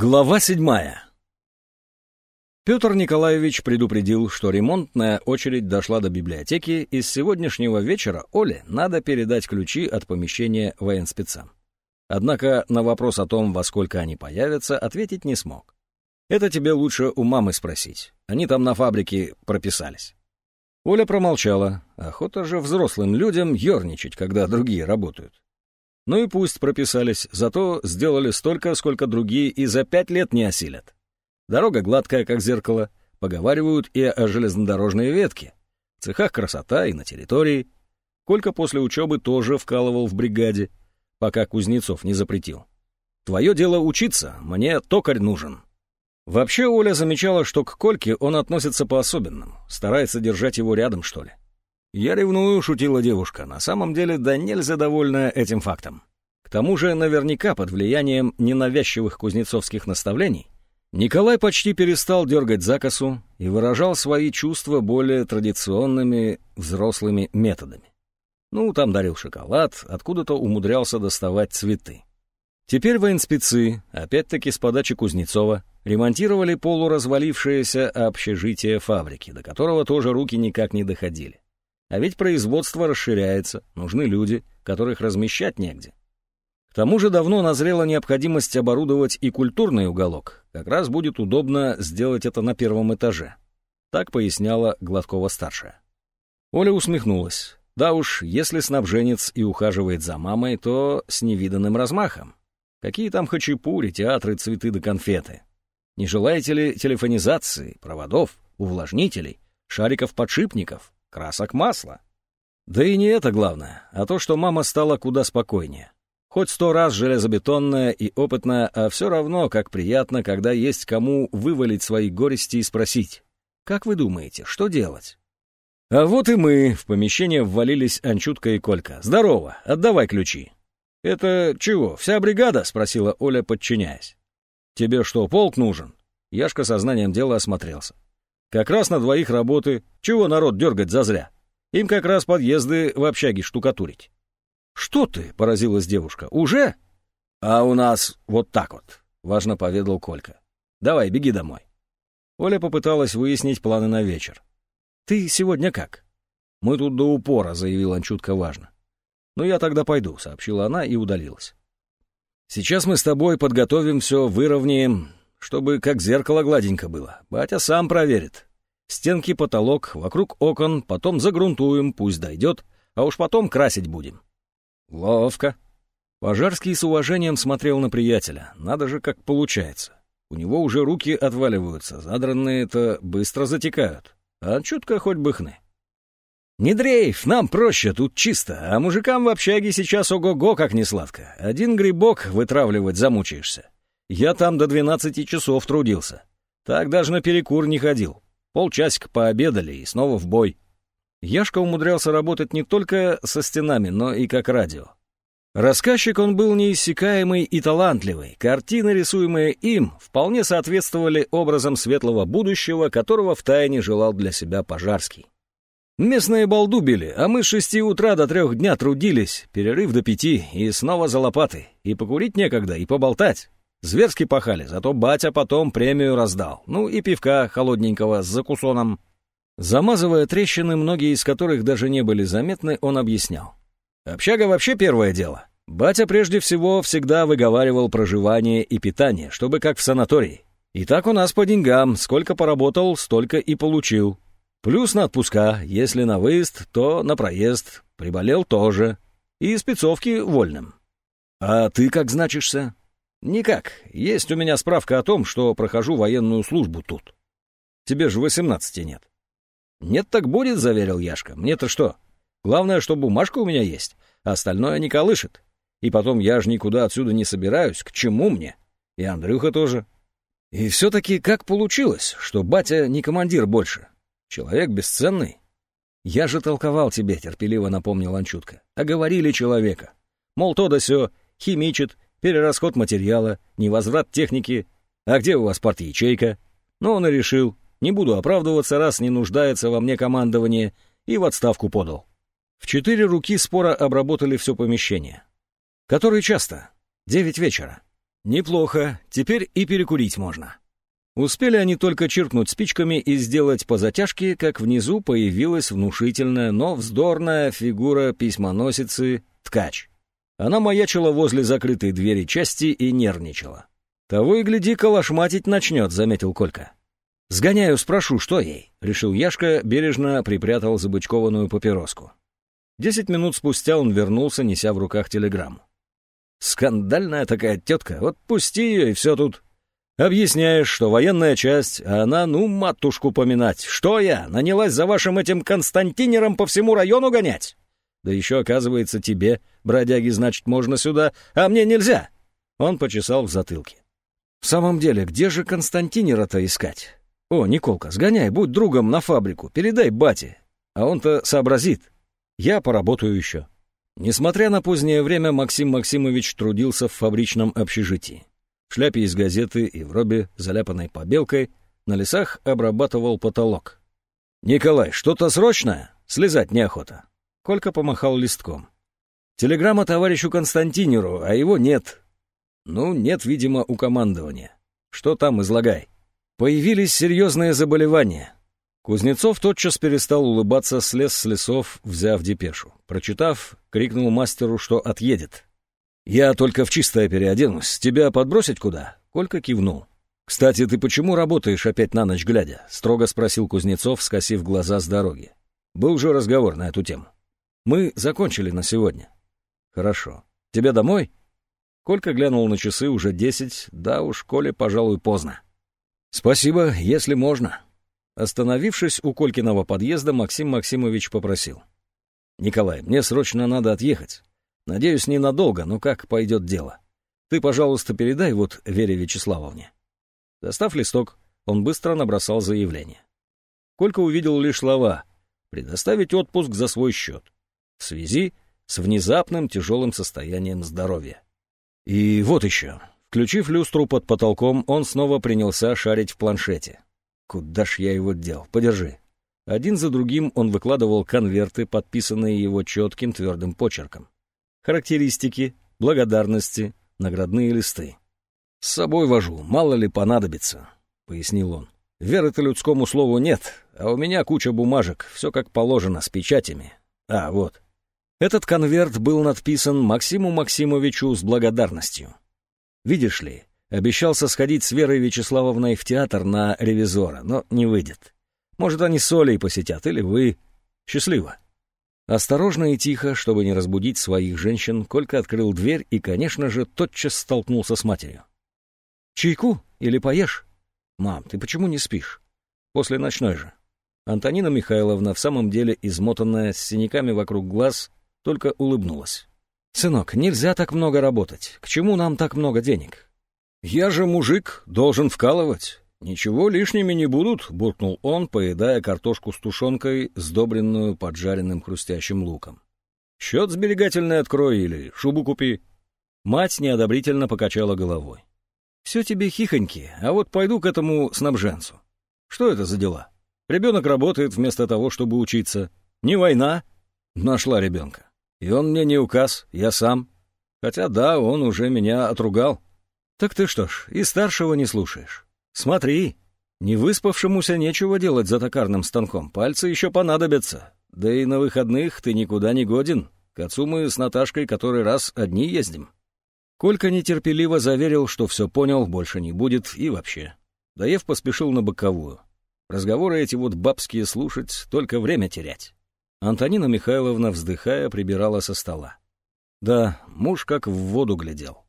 Глава седьмая. Петр Николаевич предупредил, что ремонтная очередь дошла до библиотеки, и с сегодняшнего вечера Оле надо передать ключи от помещения военспецам. Однако на вопрос о том, во сколько они появятся, ответить не смог. Это тебе лучше у мамы спросить. Они там на фабрике прописались. Оля промолчала. Охота же взрослым людям ерничать, когда другие работают. Ну и пусть прописались, зато сделали столько, сколько другие и за пять лет не осилят. Дорога гладкая, как зеркало, поговаривают и о железнодорожной ветке. В цехах красота и на территории. Колька после учебы тоже вкалывал в бригаде, пока Кузнецов не запретил. Твое дело учиться, мне токарь нужен. Вообще Оля замечала, что к Кольке он относится по-особенному, старается держать его рядом, что ли. «Я ревную», — шутила девушка, на самом деле да нельзя довольна этим фактом. К тому же наверняка под влиянием ненавязчивых кузнецовских наставлений Николай почти перестал дергать закосу и выражал свои чувства более традиционными взрослыми методами. Ну, там дарил шоколад, откуда-то умудрялся доставать цветы. Теперь военспецы, опять-таки с подачи Кузнецова, ремонтировали полуразвалившееся общежитие фабрики, до которого тоже руки никак не доходили. А ведь производство расширяется, нужны люди, которых размещать негде. К тому же давно назрела необходимость оборудовать и культурный уголок. Как раз будет удобно сделать это на первом этаже. Так поясняла Гладкова-старшая. Оля усмехнулась. Да уж, если снабженец и ухаживает за мамой, то с невиданным размахом. Какие там хачапури, театры, цветы да конфеты. Не желаете ли телефонизации, проводов, увлажнителей, шариков-подшипников? Красок масла. Да и не это главное, а то, что мама стала куда спокойнее. Хоть сто раз железобетонная и опытная, а все равно, как приятно, когда есть кому вывалить свои горести и спросить, «Как вы думаете, что делать?» А вот и мы. В помещение ввалились Анчутка и Колька. «Здорово, отдавай ключи». «Это чего, вся бригада?» — спросила Оля, подчиняясь. «Тебе что, полк нужен?» Яшка сознанием дела осмотрелся. Как раз на двоих работы. Чего народ дергать зазря? Им как раз подъезды в общаге штукатурить. «Что ты?» — поразилась девушка. «Уже?» «А у нас вот так вот», — важно поведал Колька. «Давай, беги домой». Оля попыталась выяснить планы на вечер. «Ты сегодня как?» «Мы тут до упора», — заявил он чутко важно. «Ну, я тогда пойду», — сообщила она и удалилась. «Сейчас мы с тобой подготовим все, выровняем, чтобы как зеркало гладенько было. Батя сам проверит. Стенки, потолок, вокруг окон, потом загрунтуем, пусть дойдет, а уж потом красить будем. Ловко. Пожарский с уважением смотрел на приятеля. Надо же, как получается. У него уже руки отваливаются, задранные-то быстро затекают. А чутко хоть бы хны. «Не дрейф, нам проще, тут чисто, а мужикам в общаге сейчас ого-го как несладко. Один грибок вытравливать замучаешься. Я там до двенадцати часов трудился. Так даже на перекур не ходил. Полчасика пообедали и снова в бой. Яшка умудрялся работать не только со стенами, но и как радио. Рассказчик он был неиссякаемый и талантливый. Картины, рисуемые им, вполне соответствовали образам светлого будущего, которого втайне желал для себя Пожарский. Местные балду били, а мы с шести утра до трех дня трудились, перерыв до пяти, и снова за лопаты. И покурить некогда, и поболтать. Зверски пахали, зато батя потом премию раздал. Ну и пивка холодненького с закусоном. Замазывая трещины, многие из которых даже не были заметны, он объяснял. Общага вообще первое дело. Батя прежде всего всегда выговаривал проживание и питание, чтобы как в санатории. И так у нас по деньгам, сколько поработал, столько и получил. Плюс на отпуска, если на выезд, то на проезд, приболел тоже. И спецовки вольным. А ты как значишься? «Никак. Есть у меня справка о том, что прохожу военную службу тут. Тебе же восемнадцати нет». «Нет, так будет», — заверил Яшка. «Мне-то что? Главное, что бумажка у меня есть, а остальное не колышет. И потом я же никуда отсюда не собираюсь. К чему мне? И Андрюха тоже». И все-таки как получилось, что батя не командир больше? Человек бесценный. Я же толковал тебе, терпеливо напомнил Анчутка. А говорили человека. Мол, то да сё, химичит, перерасход материала, невозврат техники. А где у вас партия-ячейка? Но он и решил, не буду оправдываться, раз не нуждается во мне командование, и в отставку подал. В четыре руки спора обработали все помещение. Который часто? Девять вечера. Неплохо, теперь и перекурить можно. Успели они только чиркнуть спичками и сделать по затяжке, как внизу появилась внушительная, но вздорная фигура письмоносицы Ткач. Она маячила возле закрытой двери части и нервничала. «Того и гляди, калашматить начнет», — заметил Колька. «Сгоняю, спрошу, что ей?» — решил Яшка, бережно припрятал забычкованную папироску. Десять минут спустя он вернулся, неся в руках телеграмму. «Скандальная такая тетка, вот пусти ее, и все тут. Объясняешь, что военная часть, а она, ну, матушку поминать. Что я, нанялась за вашим этим Константинером по всему району гонять? Да еще, оказывается, тебе, бродяги, значит, можно сюда, а мне нельзя». Он почесал в затылке. «В самом деле, где же Константинера-то искать? О, Николка, сгоняй, будь другом на фабрику, передай бате. А он-то сообразит. Я поработаю еще». Несмотря на позднее время, Максим Максимович трудился в фабричном общежитии. В шляпе из газеты и в робе, заляпанной побелкой, на лесах обрабатывал потолок. «Николай, что-то срочное? Слезать неохота». Колька помахал листком. «Телеграмма товарищу Константинеру, а его нет». «Ну, нет, видимо, у командования. Что там, излагай». Появились серьезные заболевания. Кузнецов тотчас перестал улыбаться, слез с лесов, взяв депешу. Прочитав, крикнул мастеру, что отъедет. «Я только в чистое переоденусь. Тебя подбросить куда?» Колька кивнул. «Кстати, ты почему работаешь опять на ночь глядя?» — строго спросил Кузнецов, скосив глаза с дороги. Был же разговор на эту тему. «Мы закончили на сегодня». «Хорошо. Тебе домой?» Колька глянул на часы, уже десять. Да уж, Коле, пожалуй, поздно. «Спасибо, если можно». Остановившись у Колькиного подъезда, Максим Максимович попросил. «Николай, мне срочно надо отъехать. Надеюсь, ненадолго, но как пойдет дело. Ты, пожалуйста, передай вот Вере Вячеславовне». Достав листок, он быстро набросал заявление. Колька увидел лишь слова «предоставить отпуск за свой счет» в связи с внезапным тяжелым состоянием здоровья. И вот еще. Включив люстру под потолком, он снова принялся шарить в планшете. Куда ж я его дел? Подержи. Один за другим он выкладывал конверты, подписанные его четким твердым почерком. Характеристики, благодарности, наградные листы. «С собой вожу, мало ли понадобится», — пояснил он. «Веры-то людскому слову нет, а у меня куча бумажек, все как положено, с печатями. А, вот». Этот конверт был надписан Максиму Максимовичу с благодарностью. Видишь ли, Обещался сходить с Верой Вячеславовной в театр на ревизора, но не выйдет. Может, они с Олей посетят, или вы. Счастливо. Осторожно и тихо, чтобы не разбудить своих женщин, Колька открыл дверь и, конечно же, тотчас столкнулся с матерью. «Чайку? Или поешь?» «Мам, ты почему не спишь?» «После ночной же». Антонина Михайловна, в самом деле измотанная, с синяками вокруг глаз, только улыбнулась. «Сынок, нельзя так много работать. К чему нам так много денег? «Я же мужик, должен вкалывать. Ничего лишними не будут», — буркнул он, поедая картошку с тушенкой, сдобренную поджаренным хрустящим луком. «Счет сберегательный открой или шубу купи». Мать неодобрительно покачала головой. «Все тебе хихоньки, а вот пойду к этому снабженцу. Что это за дела? Ребенок работает вместо того, чтобы учиться. Не война?» Нашла ребенка. И он мне не указ, я сам. Хотя да, он уже меня отругал. Так ты что ж, и старшего не слушаешь. Смотри, не выспавшемуся нечего делать за токарным станком, пальцы еще понадобятся. Да и на выходных ты никуда не годен. К отцу мы с Наташкой который раз одни ездим. Колька нетерпеливо заверил, что все понял, больше не будет и вообще. Даев поспешил на боковую. Разговоры эти вот бабские слушать, только время терять. Антонина Михайловна, вздыхая, прибирала со стола. Да, муж как в воду глядел.